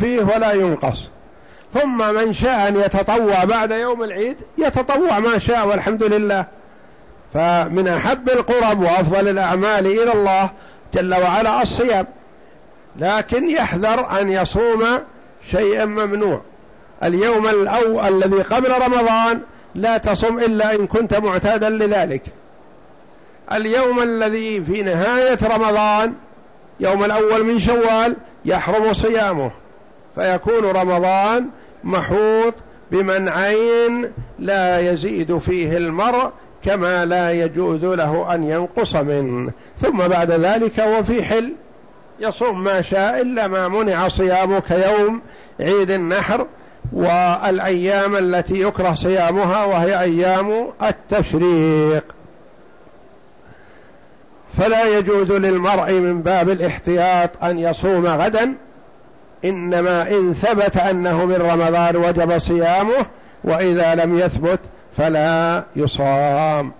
فيه ولا ينقص. ثم من شاء أن يتطوع بعد يوم العيد يتطوع ما شاء والحمد لله. فمن أحب القرب وأفضل الأعمال إلى الله جل وعلا الصيام. لكن يحذر أن يصوم شيئا ممنوع. اليوم الأول الذي قبل رمضان لا تصم إلا إن كنت معتادا لذلك. اليوم الذي في نهاية رمضان يوم الأول من شوال يحرم صيامه. فيكون رمضان محوط بمنعين لا يزيد فيه المرء كما لا يجوز له أن ينقص منه. ثم بعد ذلك وفي حل يصوم ما شاء إلا ما منع صيامه كيوم عيد النحر والأيام التي يكره صيامها وهي أيام التشريق. فلا يجوز للمرء من باب الاحتياط أن يصوم غدا إنما إن ثبت أنه من رمضان وجب صيامه وإذا لم يثبت فلا يصام.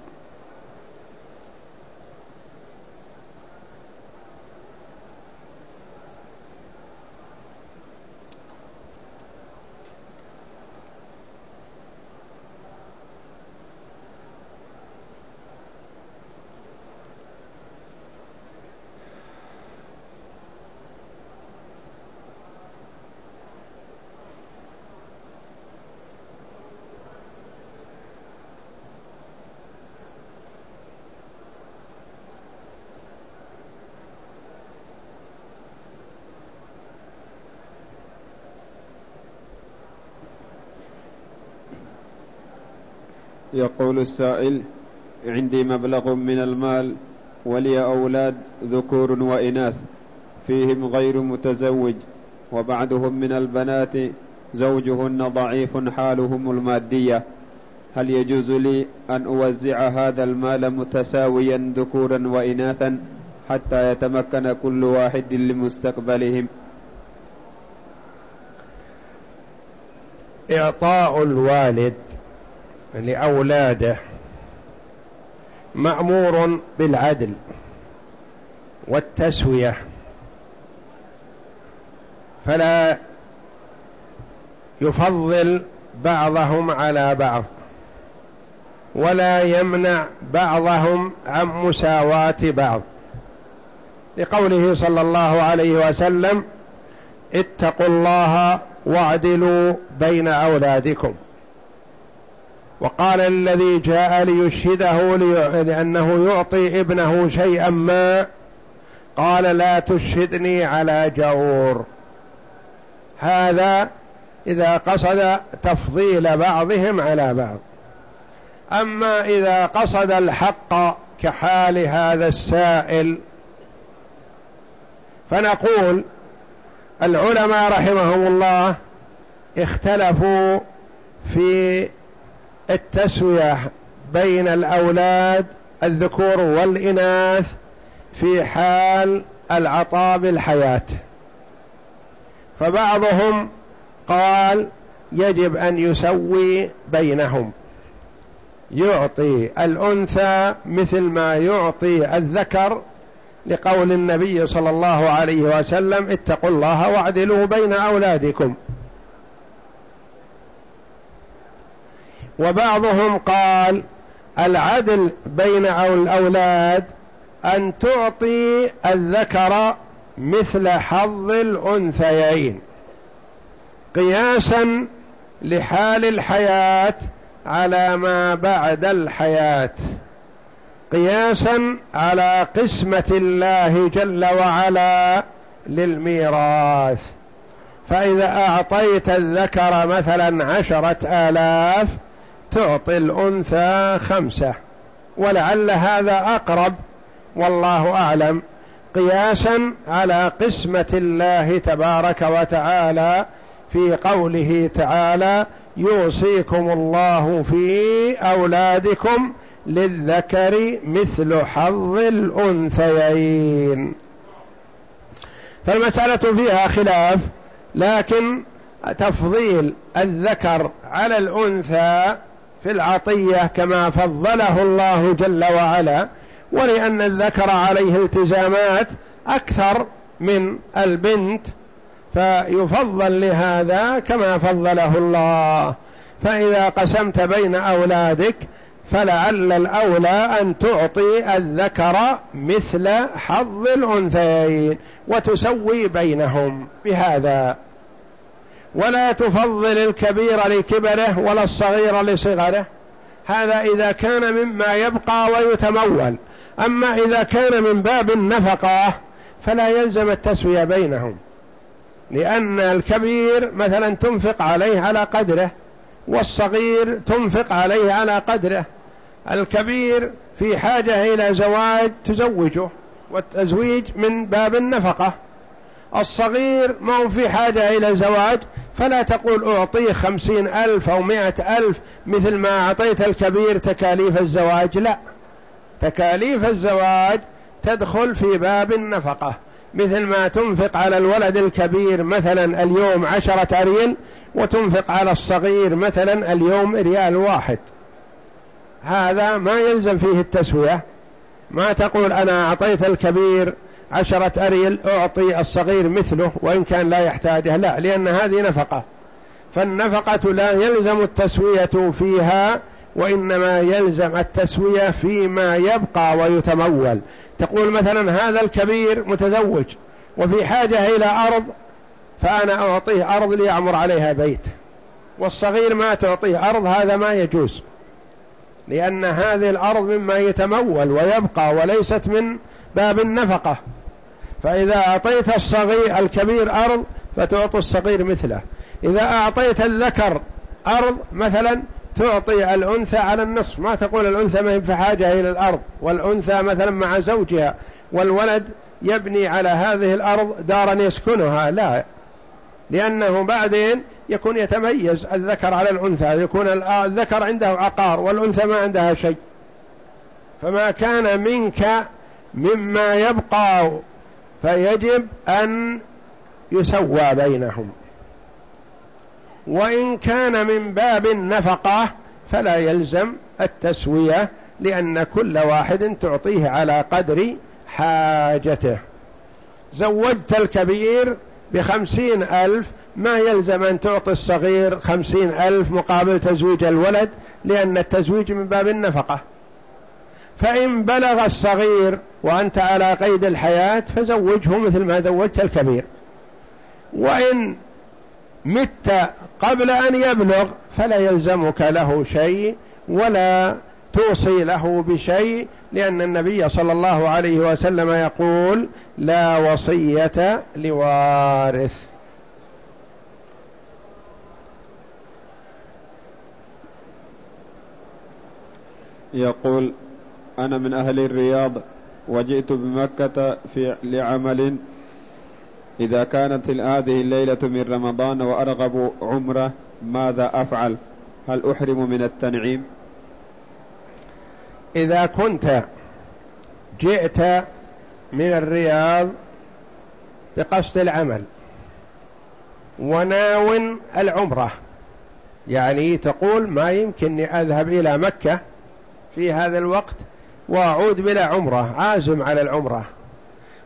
يقول السائل عندي مبلغ من المال ولي أولاد ذكور وإناث فيهم غير متزوج وبعضهم من البنات زوجهن ضعيف حالهم المادية. هل يجوز لي أن أوزع هذا المال متساويا ذكورا وإناثا حتى يتمكن كل واحد لمستقبلهم؟ إعطاء الوالد لأولاده مأمور بالعدل والتسوية. فلا يفضل بعضهم على بعض ولا يمنع بعضهم عن مساواة بعض. لقوله صلى الله عليه وسلم اتقوا الله واعدلوا بين أولادكم. وقال الذي جاء ليشهده لأنه يعطي ابنه شيئا ما قال لا تشهدني على جور هذا إذا قصد تفضيل بعضهم على بعض. أما إذا قصد الحق كحال هذا السائل فنقول العلماء رحمهم الله اختلفوا في التسوية بين الأولاد الذكور والإناث في حال العطاء بالحياة. فبعضهم قال يجب أن يسوي بينهم. يعطي الأنثى مثل ما يعطي الذكر لقول النبي صلى الله عليه وسلم اتقوا الله واعدلوا بين أولادكم. وبعضهم قال العدل بين الأولاد أن تعطي الذكر مثل حظ الأنثيين قياسا لحال الحياة على ما بعد الحياة قياسا على قسمة الله جل وعلا للميراث. فإذا أعطيت الذكر مثلا عشرة آلاف تعطي الأنثى خمسة ولعل هذا أقرب والله أعلم قياسا على قسمة الله تبارك وتعالى في قوله تعالى يوصيكم الله في أولادكم للذكر مثل حظ الأنثيين. فالمسألة فيها خلاف لكن تفضيل الذكر على الأنثى في العطية كما فضله الله جل وعلا ولأن الذكر عليه التزامات أكثر من البنت فيفضل لهذا كما فضله الله. فإذا قسمت بين أولادك فلعل الأولى أن تعطي الذكر مثل حظ الأنثيين وتسوي بينهم بهذا. ولا تفضل الكبير لكبره ولا الصغير لصغره. هذا إذا كان مما يبقى ويتمول. أما إذا كان من باب النفقة فلا يلزم التسوية بينهم. لأن الكبير مثلا تنفق عليه على قدره والصغير تنفق عليه على قدره. الكبير في حاجة إلى زواج تزوجه والتزويج من باب النفقة. الصغير ما هو في حاجة إلى زواج فلا تقول أعطيه خمسين ألف أو مائة ألف مثل ما أعطيت الكبير تكاليف الزواج لا. تكاليف الزواج تدخل في باب النفقة. مثل ما تنفق على الولد الكبير مثلا اليوم عشرة أريل وتنفق على الصغير مثلا اليوم ريال واحد. هذا ما يلزم فيه التسوية. ما تقول أنا أعطيت الكبير عشرة أريل أعطي الصغير مثله وإن كان لا يحتاجه لا لأن هذه نفقة. فالنفقة لا يلزم التسوية فيها وإنما يلزم التسوية فيما يبقى ويتمول. تقول مثلا هذا الكبير متزوج وفي حاجة إلى أرض فأنا أعطيه أرض ليعمر عليها بيت. والصغير ما تعطيه أرض هذا ما يجوز. لأن هذه الأرض مما يتمول ويبقى وليست من باب النفقة. فإذا أعطيت الصغير الكبير أرض فتعطي الصغير مثله. إذا أعطيت الذكر أرض مثلا تعطي الأنثى على النصف. ما تقول الأنثى ما في حاجة إلى الأرض والأنثى مثلا مع زوجها والولد يبني على هذه الأرض دارا يسكنها. لا لأنه بعدين يكون يتميز الذكر على الأنثى يكون الذكر عنده عقار والأنثى ما عندها شيء. فما كان منك مما يبقى فيجب أن يسوى بينهم. وإن كان من باب النفقة فلا يلزم التسوية لأن كل واحد تعطيه على قدر حاجته. زوجت الكبير بخمسين ألف ما يلزم أن تعطي الصغير خمسين ألف مقابل تزويج الولد لأن التزويج من باب النفقة. فإن بلغ الصغير وأنت على قيد الحياة فزوجه مثل ما زوجت الكبير. وإن مت قبل أن يبلغ فلا يلزمك له شيء ولا توصي له بشيء لأن النبي صلى الله عليه وسلم يقول لا وصية لوارث يقول أنا من أهل الرياض وجئت بمكة في لعمل. إذا كانت هذه الليلة من رمضان وأرغب عمرة ماذا أفعل؟ هل أحرم من التنعيم؟ إذا كنت جئت من الرياض بقصد العمل وناو العمرة. يعني تقول ما يمكنني أذهب إلى مكة في هذا الوقت وأعود بلا عمرة عازم على العمرة.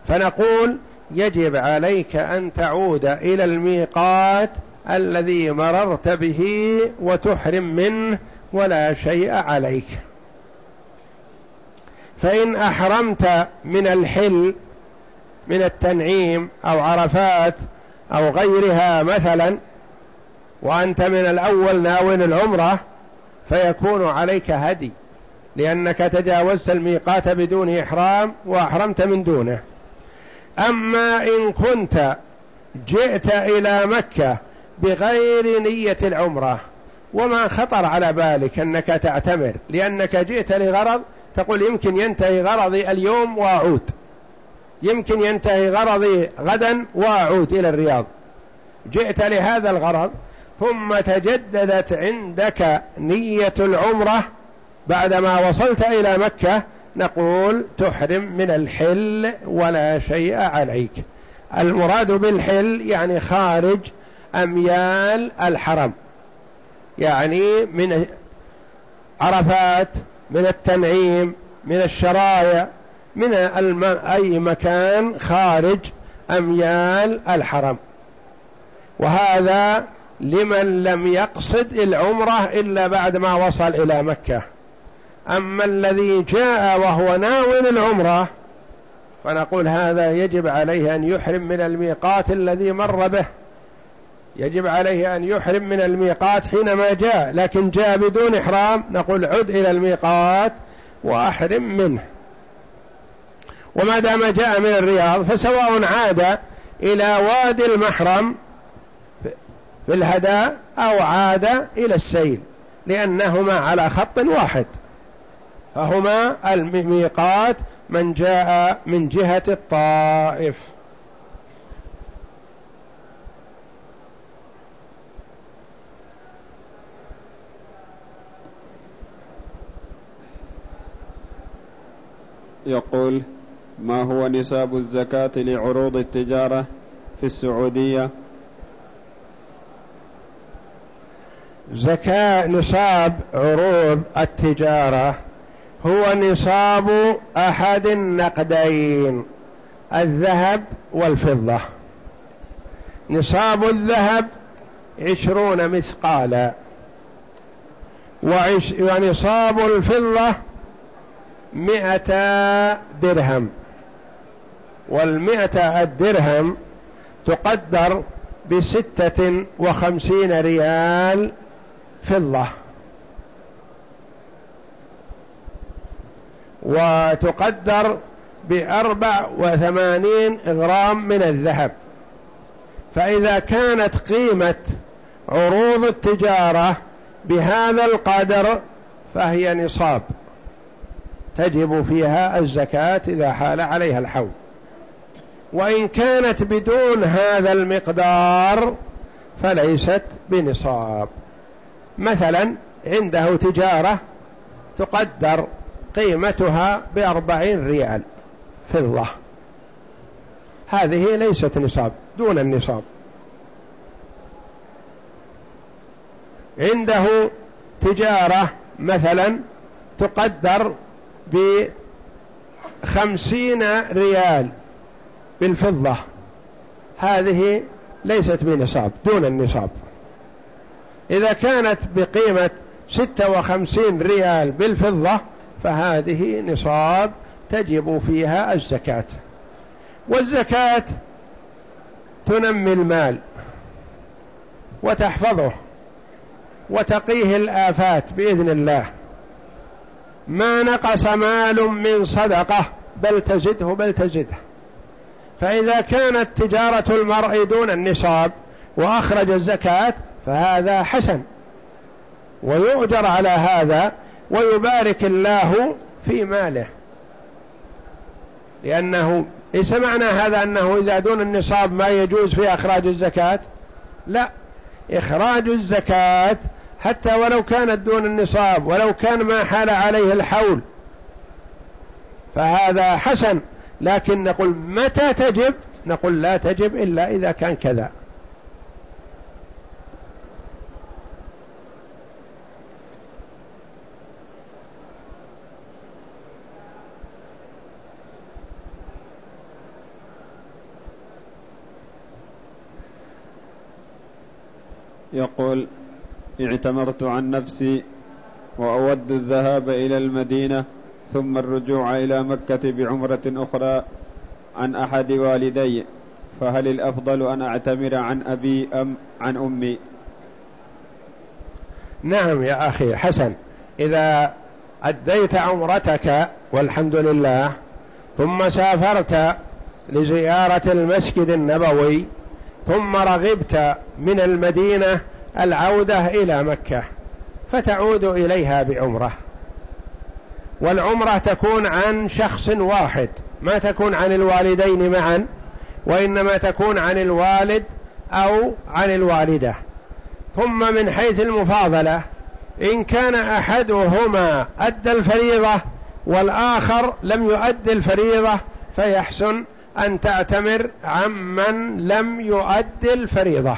فنقول يجب عليك أن تعود إلى الميقات الذي مررت به وتحرم منه ولا شيء عليك. فإن أحرمت من الحل من التنعيم أو عرفات أو غيرها مثلا وأنت من الأول ناوين العمرة فيكون عليك هدي. لأنك تجاوزت الميقات بدون إحرام وأحرمت من دونه. أما إن كنت جئت إلى مكة بغير نية العمرة وما خطر على بالك أنك تعتمر لأنك جئت لغرض تقول يمكن ينتهي غرضي اليوم وأعود. يمكن ينتهي غرضي غدا وأعود إلى الرياض. جئت لهذا الغرض ثم تجددت عندك نية العمرة بعدما وصلت إلى مكة نقول تحرم من الحل ولا شيء عليك. المراد بالحل يعني خارج أميال الحرم. يعني من عرفات من التنعيم من الشرايع من. أي مكان خارج أميال الحرم. وهذا لمن لم يقصد العمرة إلا بعد ما وصل إلى مكة. أما الذي جاء وهو ناوي العمرة فنقول هذا يجب عليه أن يحرم من الميقات الذي مر به. يجب عليه أن يحرم من الميقات حينما جاء لكن جاء بدون إحرام نقول عد إلى الميقات وأحرم منه. وما دام جاء من الرياض فسواء عاد إلى وادي المحرم في الهداء أو عاد إلى السيل لأنهما على خط واحد. فهما الميقات من جاء من جهة الطائف. يقول ما هو نساب الزكاة لعروض التجارة في السعودية؟ زكاة نصاب عروض التجارة. هو نصاب أحد النقدين الذهب والفضة. نصاب الذهب عشرون مثقالا. وعش ونصاب الفضة مئة درهم. والمئة الدرهم تقدر بستة وخمسين ريال فضة. وتقدر بأربع وثمانين غرام من الذهب. فإذا كانت قيمة عروض التجارة بهذا القدر فهي نصاب. تجب فيها الزكاة إذا حال عليها الحول. وإن كانت بدون هذا المقدار فليست بنصاب. مثلا عنده تجارة تقدر قيمتها بأربعين ريال فضة. هذه ليست نصاب دون النصاب. عنده تجارة مثلا تقدر بخمسين ريال بالفضة. هذه ليست بنصاب دون النصاب. إذا كانت بقيمة ستة وخمسين ريال بالفضة فهذه نصاب تجب فيها الزكاة. والزكاة تنمي المال وتحفظه وتقيه الآفات بإذن الله. ما نقص مال من صدقة بل تزده بل تزده. فإذا كانت تجارة المرء دون النصاب وأخرج الزكاة فهذا حسن. ويؤجر على هذا ويبارك الله في ماله. لأنه ليس معنى هذا أنه إذا دون النصاب ما يجوز في أخراج الزكاة؟ لا. إخراج الزكاة حتى ولو كانت دون النصاب ولو كان ما حال عليه الحول. فهذا حسن. لكن نقول متى تجب؟ نقول لا تجب إلا إذا كان كذا. يقول اعتمرت عن نفسي وأود الذهاب إلى المدينة ثم الرجوع إلى مكة بعمرة أخرى عن أحد والدي. فهل الأفضل أن أعتمر عن أبي أم عن أمي؟ نعم يا أخي حسن إذا أديت عمرتك والحمد لله ثم سافرت لزيارة المسجد النبوي ثم رغبت من المدينة العودة إلى مكة فتعود إليها بعمرة. والعمرة تكون عن شخص واحد ما تكون عن الوالدين معا وإنما تكون عن الوالد أو عن الوالدة. ثم من حيث المفاضلة إن كان أحدهما أدى الفريضة والآخر لم يؤد الفريضة فيحسن أن تعتمر عمن لم يؤد الفريضة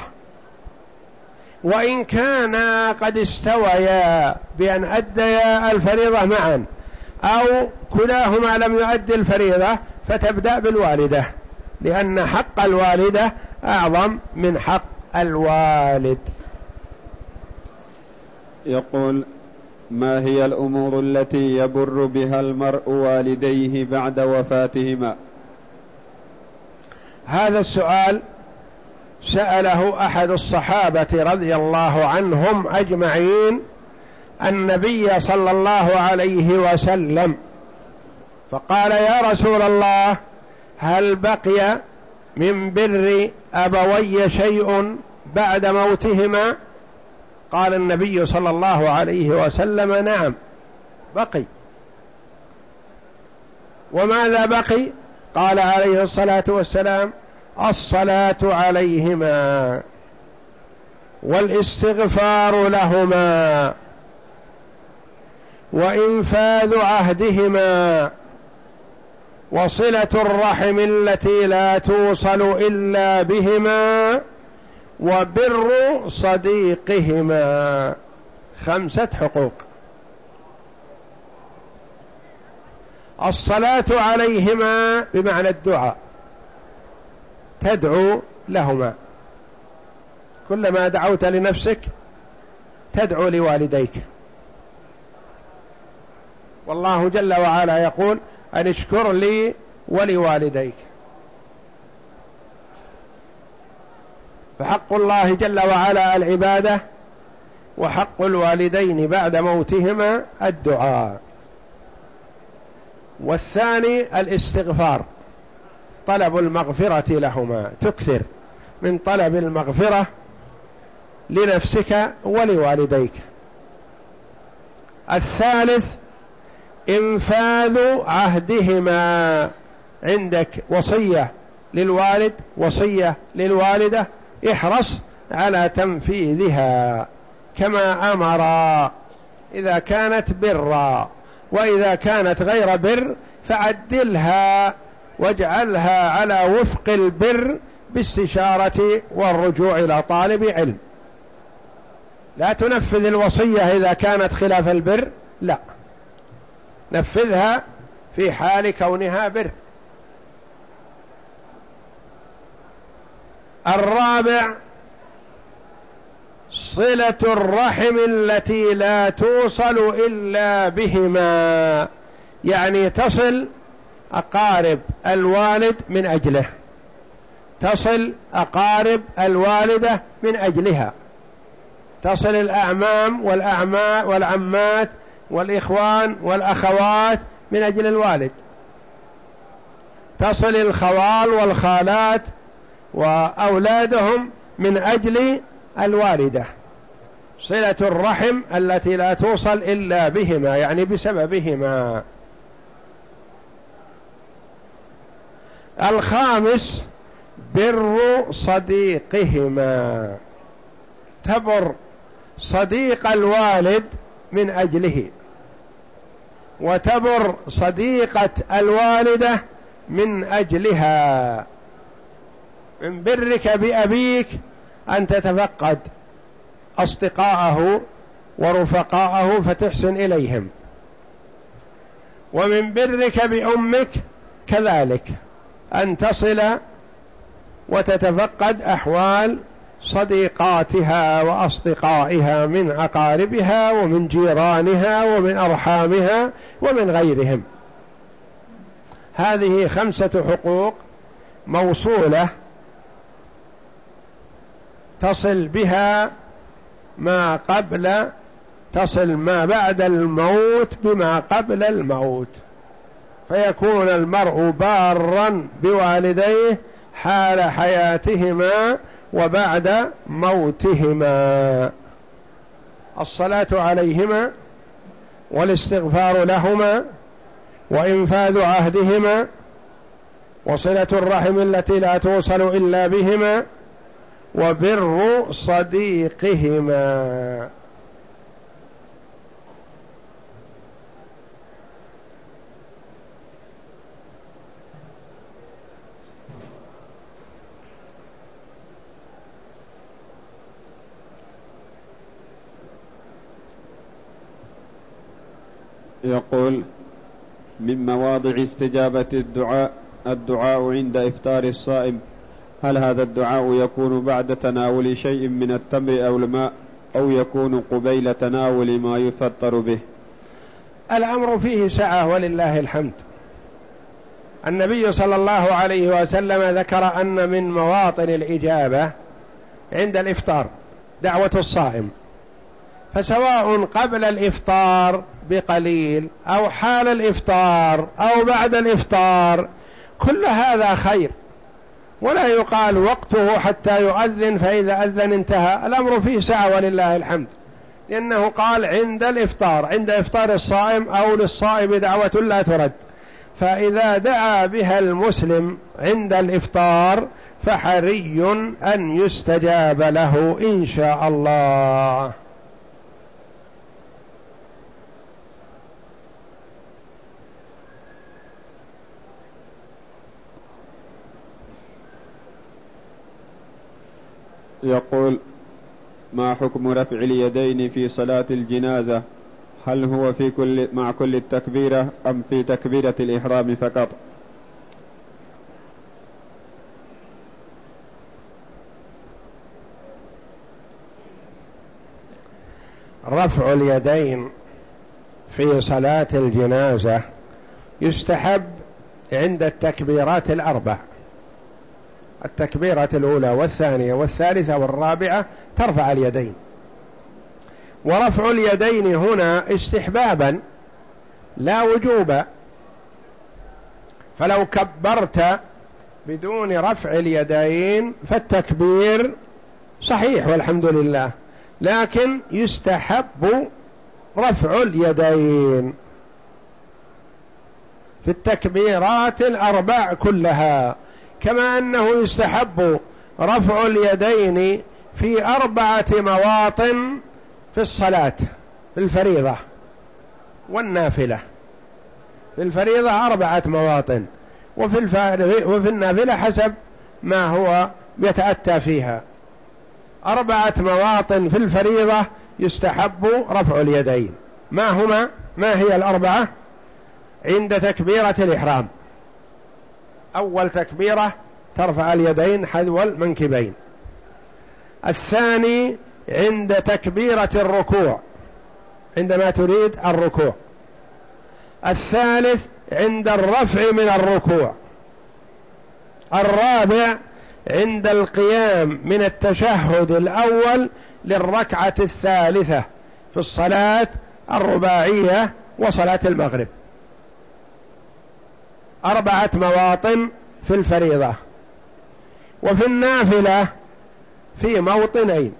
وإن كانا قد استويا بأن أديا الفريضة معا أو كلاهما لم يؤدي الفريضة فتبدأ بالوالدة لأن حق الوالدة أعظم من حق الوالد. يقول ما هي الأمور التي يبر بها المرء والديه بعد وفاتهما؟ هذا السؤال سأله أحد الصحابة رضي الله عنهم أجمعين النبي صلى الله عليه وسلم فقال يا رسول الله هل بقي من بر أبوي شيء بعد موتهما قال النبي صلى الله عليه وسلم نعم بقي. وماذا بقي؟ قال عليه الصلاة والسلام الصلاة عليهما والاستغفار لهما وإنفاذ عهدهما وصلة الرحم التي لا توصل إلا بهما وبر صديقهما. خمسة حقوق. الصلاة عليهما بمعنى الدعاء. تدعو لهما. كلما دعوت لنفسك تدعو لوالديك. والله جل وعلا يقول أن اشكر لي ولوالديك. فحق الله جل وعلا العبادة وحق الوالدين بعد موتهما الدعاء. والثاني الاستغفار. طلب المغفرة لهما. تكثر من طلب المغفرة لنفسك ولوالديك. الثالث إنفاذ عهدهما. عندك وصية للوالد وصية للوالدة. احرص على تنفيذها كما أمر. إذا كانت برا. وإذا كانت غير بر فعدلها واجعلها على وفق البر باستشارة والرجوع إلى طالب علم. لا تنفذ الوصية إذا كانت خلاف البر لا. نفذها في حال كونها بر. الرابع صلة الرحم التي لا توصل إلا بهما. يعني تصل أقارب الوالد من أجله. تصل أقارب الوالدة من أجلها. تصل الأعمام والأعماء والعمات والإخوان والأخوات من أجل الوالد. تصل الخوال والخالات وأولادهم من أجل الوالدة. صلة الرحم التي لا توصل إلا بهما يعني بسببهما. الخامس بر صديقهما. تبر صديق الوالد من أجله وتبر صديقة الوالدة من أجلها. من برك بأبيك أن تتفقد. أصدقاءه ورفقاءه فتحسن إليهم. ومن برك بأمك كذلك أن تصل وتتفقد أحوال صديقاتها وأصدقائها من أقاربها ومن جيرانها ومن أرحامها ومن غيرهم. هذه خمسة حقوق موصولة تصل بها ما قبل تصل ما بعد الموت بما قبل الموت. فيكون المرء بارا بوالديه حال حياتهما وبعد موتهما. الصلاة عليهما والاستغفار لهما وإنفاذ عهدهما وصلة الرحم التي لا توصل إلا بهما وبر صديقهما. يقول من مواضع استجابة الدعاء الدعاء عند إفطار الصائم. هل هذا الدعاء يكون بعد تناول شيء من التمر أو الماء أو يكون قبيل تناول ما يفطر به؟ الأمر فيه سعة ولله الحمد. النبي صلى الله عليه وسلم ذكر أن من مواطن الإجابة عند الإفطار دعوة الصائم. فسواء قبل الإفطار بقليل أو حال الإفطار أو بعد الإفطار كل هذا خير. ولا يقال وقته حتى يؤذن فإذا أذن انتهى. الأمر فيه سعة ولله الحمد. لأنه قال عند الإفطار عند إفطار الصائم أو للصائم دعوة لا ترد. فإذا دعا بها المسلم عند الإفطار فحري أن يستجاب له إن شاء الله. يقول ما حكم رفع اليدين في صلاة الجنازة؟ هل هو في كل مع كل التكبيرة أم في تكبيرة الإحرام فقط؟ رفع اليدين في صلاة الجنازة يستحب عند التكبيرات الأربع. التكبيرة الأولى والثانية والثالثة والرابعة ترفع اليدين. ورفع اليدين هنا استحبابا لا وجوبا فلو كبرت بدون رفع اليدين فالتكبير صحيح والحمد لله لكن يستحب رفع اليدين في التكبيرات الأربع كلها. كما أنه يستحب رفع اليدين في أربعة مواطن في الصلاة في الفريضة والنافلة. في الفريضة أربعة مواطن وفي, وفي النافلة حسب ما هو يتأتى فيها. أربعة مواطن في الفريضة يستحب رفع اليدين. ما هما؟ ما هي الأربعة؟ عند تكبيرة الإحرام. أول تكبيرة ترفع اليدين حذو المنكبين. الثاني عند تكبيرة الركوع عندما تريد الركوع. الثالث عند الرفع من الركوع. الرابع عند القيام من التشهد الأول للركعة الثالثة في الصلاة الرباعية وصلاة المغرب. أربعة مواطن في الفريضة. وفي النافلة في موطنين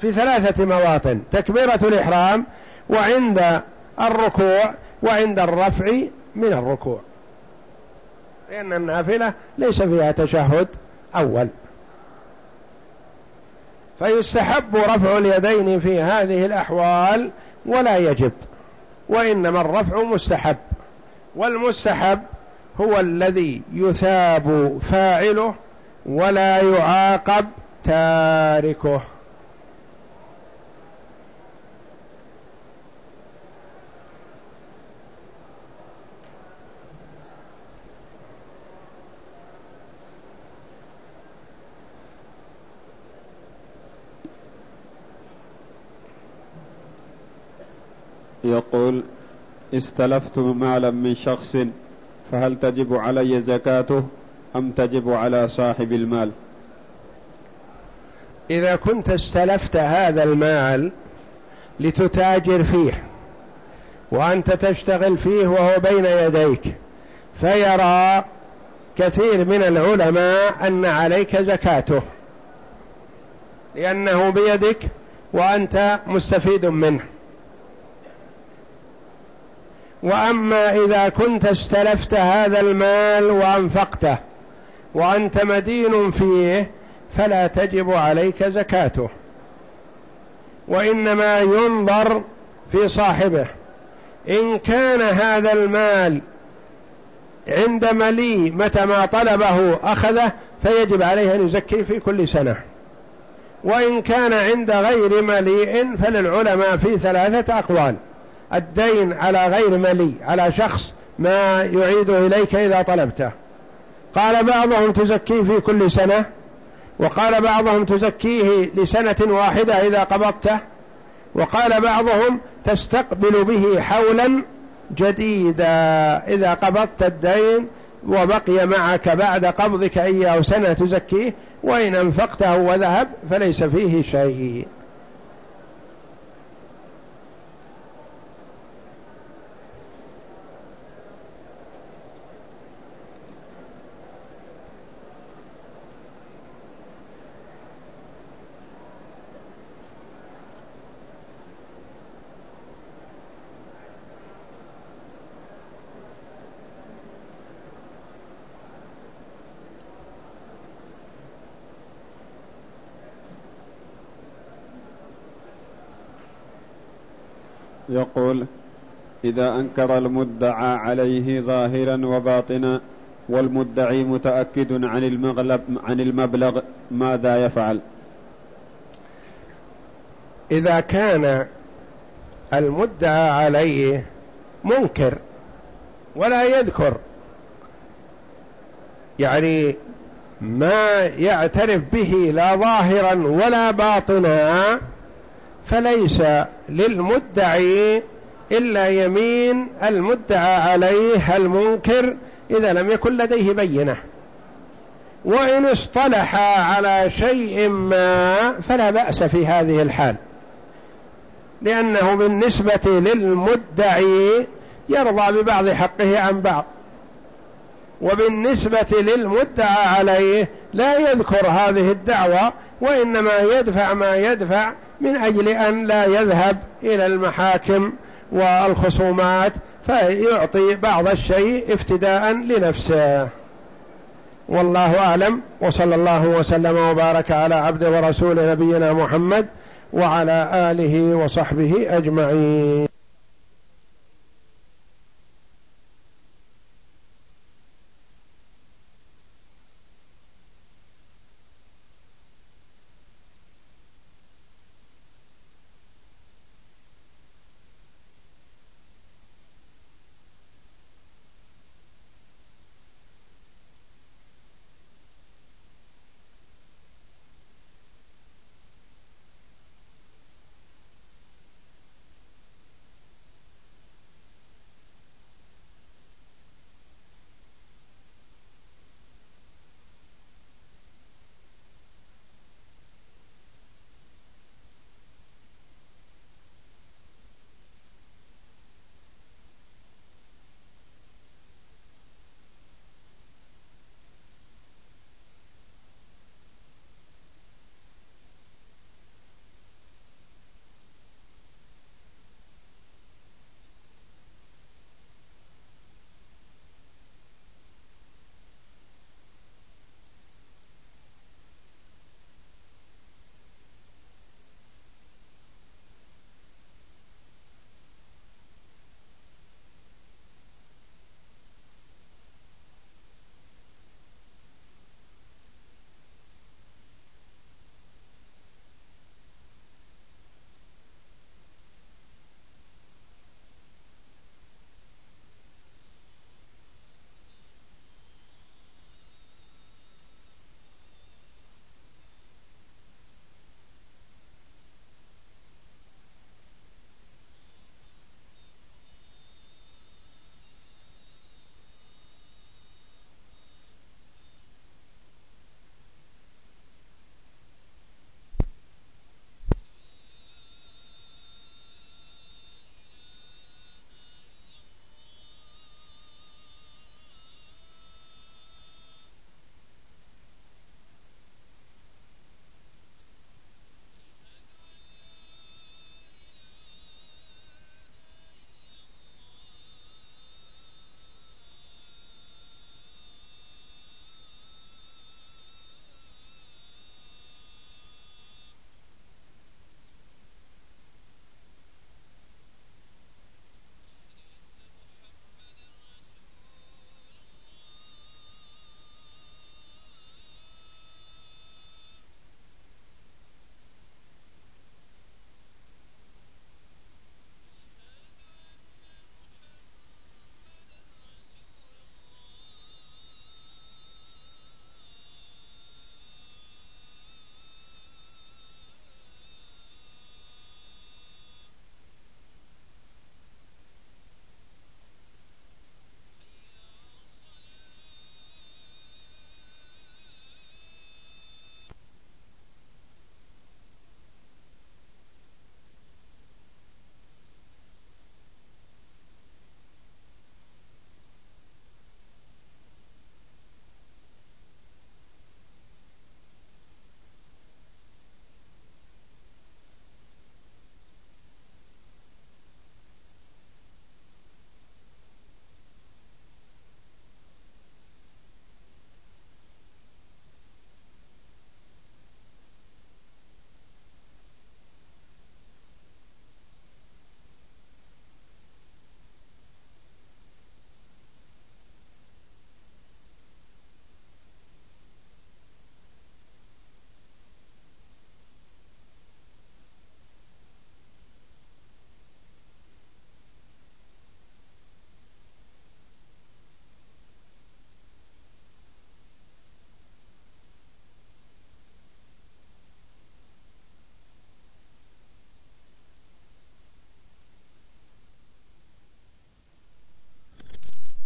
في ثلاثة مواطن تكبيرة الإحرام وعند الركوع وعند الرفع من الركوع. لأن النافلة ليس فيها تشهد أول. فيستحب رفع اليدين في هذه الأحوال ولا يجب وإنما الرفع مستحب. والمستحب هو الذي يثاب فاعله ولا يعاقب تاركه. يقول استلفت مالا من شخص فهل تجب علي زكاته أم تجب على صاحب المال؟ إذا كنت استلفت هذا المال لتتاجر فيه وأنت تشتغل فيه وهو بين يديك فيرى كثير من العلماء أن عليك زكاته لأنه بيدك وأنت مستفيد منه. وأما إذا كنت استلفت هذا المال وأنفقته وأنت مدين فيه فلا تجب عليك زكاته وإنما ينظر في صاحبه. إن كان هذا المال عند ملي متى ما طلبه أخذه فيجب عليه أن يزكي في كل سنة. وإن كان عند غير مليء فللعلماء في ثلاثة أقوال. الدين على غير ملي على شخص ما يعيد إليك إذا طلبته. قال بعضهم تزكي في كل سنة وقال بعضهم تزكيه لسنة واحدة إذا قبضته وقال بعضهم تستقبل به حولا جديدا إذا قبضت الدين وبقي معك بعد قبضك إياه سنة تزكيه وإن أنفقته وذهب فليس فيه شيء. يقول إذا أنكر المدعى عليه ظاهرا وباطنا والمدعي متأكد عن المغلب عن المبلغ ماذا يفعل؟ إذا كان المدعى عليه منكر ولا يذكر يعني ما يعترف به لا ظاهرا ولا باطنا فليس للمدعي إلا يمين المدعى عليه المنكر إذا لم يكن لديه بينة. وإن اصطلح على شيء ما فلا بأس في هذه الحال لأنه بالنسبة للمدعي يرضى ببعض حقه عن بعض. وبالنسبة للمدعى عليه لا يذكر هذه الدعوة وإنما يدفع ما يدفع من أجل أن لا يذهب إلى المحاكم والخصومات فيعطي بعض الشيء افتداء لنفسه. والله أعلم وصلى الله وسلم وبارك على عبد ورسول نبينا محمد وعلى آله وصحبه أجمعين.